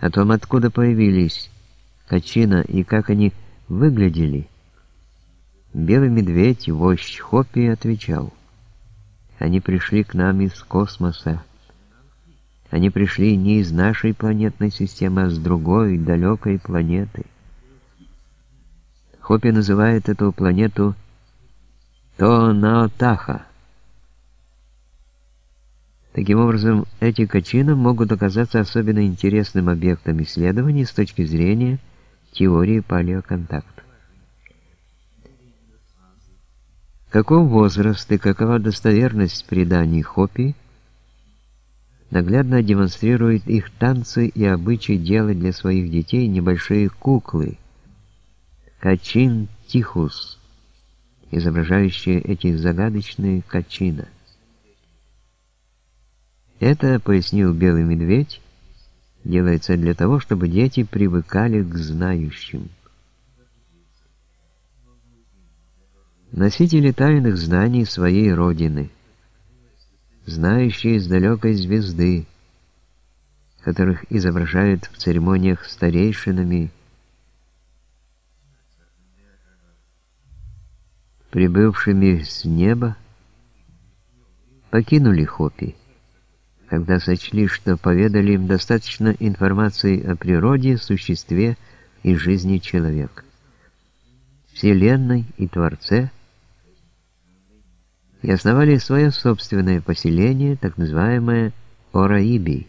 о том, откуда появились Качина и как они выглядели, белый медведь, вождь Хопи, отвечал, «Они пришли к нам из космоса. Они пришли не из нашей планетной системы, а с другой, далекой планеты». Хопи называет эту планету Тонаотаха. Таким образом, эти качины могут оказаться особенно интересным объектом исследований с точки зрения теории палеоконтакта. Каков возраст и какова достоверность преданий Хопи наглядно демонстрирует их танцы и обычай делать для своих детей небольшие куклы – Качин Тихус, изображающие эти загадочные качина. Это, пояснил Белый Медведь, делается для того, чтобы дети привыкали к знающим. Носители тайных знаний своей Родины, знающие с далекой звезды, которых изображают в церемониях старейшинами прибывшими с неба, покинули Хопи, когда сочли, что поведали им достаточно информации о природе, существе и жизни человека, Вселенной и Творце, и основали свое собственное поселение, так называемое Ораиби.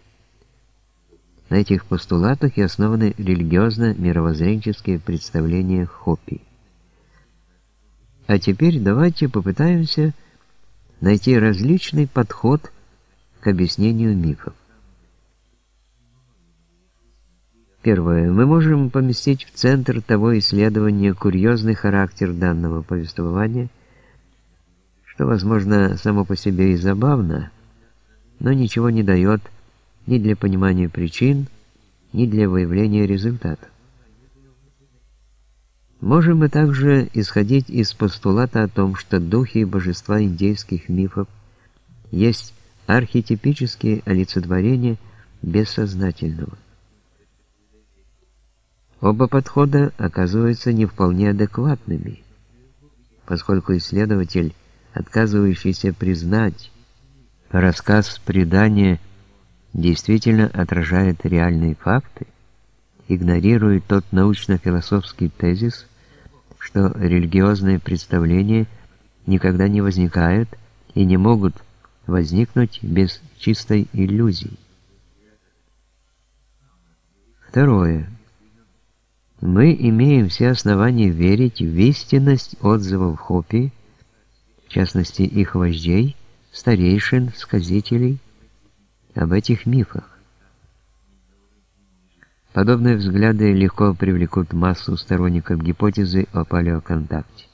На этих постулатах и основаны религиозно-мировоззренческие представления Хопи. А теперь давайте попытаемся найти различный подход к объяснению мифов. Первое. Мы можем поместить в центр того исследования курьезный характер данного повествования, что, возможно, само по себе и забавно, но ничего не дает ни для понимания причин, ни для выявления результатов. Можем мы также исходить из постулата о том, что духи и божества индейских мифов есть архетипические олицетворения бессознательного. Оба подхода оказываются не вполне адекватными, поскольку исследователь, отказывающийся признать рассказ предания, действительно отражает реальные факты, игнорирует тот научно-философский тезис, что религиозные представления никогда не возникают и не могут возникнуть без чистой иллюзии. Второе. Мы имеем все основания верить в истинность отзывов Хопи, в частности их вождей, старейшин, сказителей, об этих мифах. Подобные взгляды легко привлекут массу сторонников гипотезы о палеоконтакте.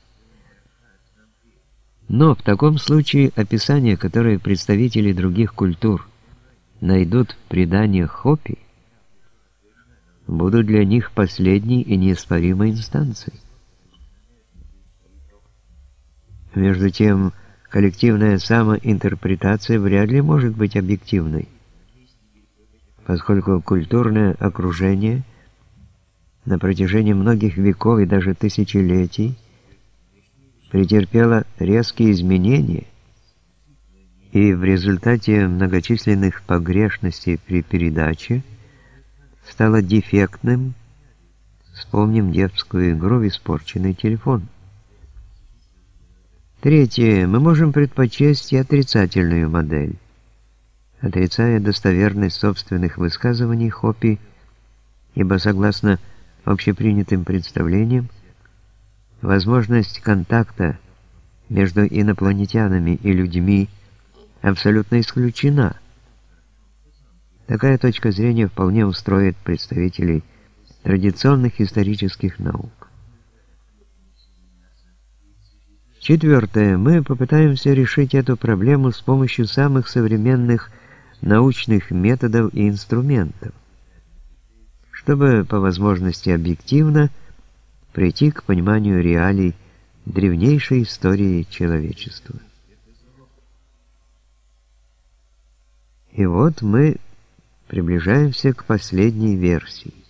Но в таком случае описания, которые представители других культур найдут в преданиях Хопи, будут для них последней и неоспоримой инстанцией. Между тем, коллективная самоинтерпретация вряд ли может быть объективной поскольку культурное окружение на протяжении многих веков и даже тысячелетий претерпело резкие изменения, и в результате многочисленных погрешностей при передаче стало дефектным, вспомним детскую игру «Испорченный телефон». Третье. Мы можем предпочесть и отрицательную модель отрицая достоверность собственных высказываний Хопи, ибо согласно общепринятым представлениям, возможность контакта между инопланетянами и людьми абсолютно исключена. Такая точка зрения вполне устроит представителей традиционных исторических наук. Четвертое. Мы попытаемся решить эту проблему с помощью самых современных научных методов и инструментов, чтобы по возможности объективно прийти к пониманию реалий древнейшей истории человечества. И вот мы Приближаемся к последней версии.